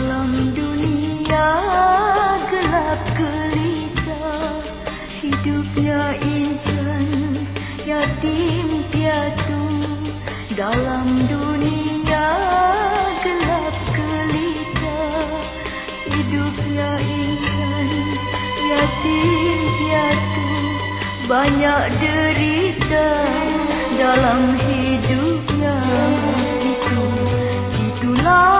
Dalam dunia gelap gelita Hidupnya insan yatim piatu. Dalam dunia gelap gelita Hidupnya insan yatim piatu. Banyak derita dalam hidupnya Itu, itulah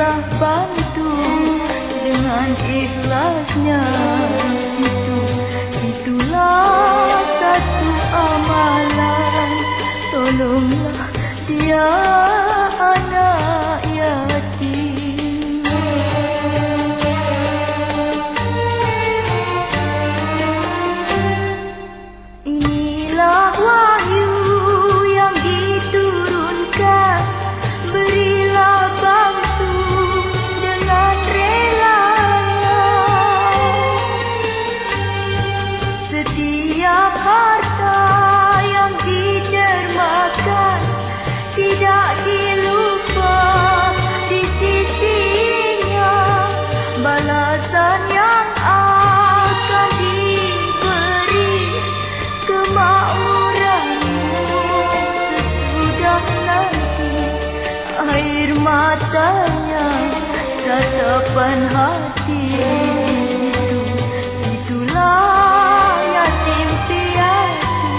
marilah bantu dengan ikhlasnya. Itu itulah satu amalan. Tolonglah dia tatapan hati. Itu itulah yatim piatu.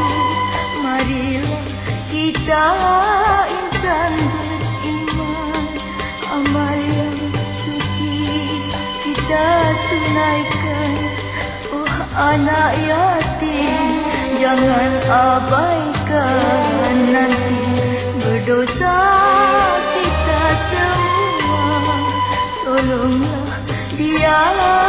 Marilah kita insan beriman. Amal yang suci kita tunaikan. Oh anak yatim Jangan abaikan. Nanti Berdosa kita semua Tolonglah dia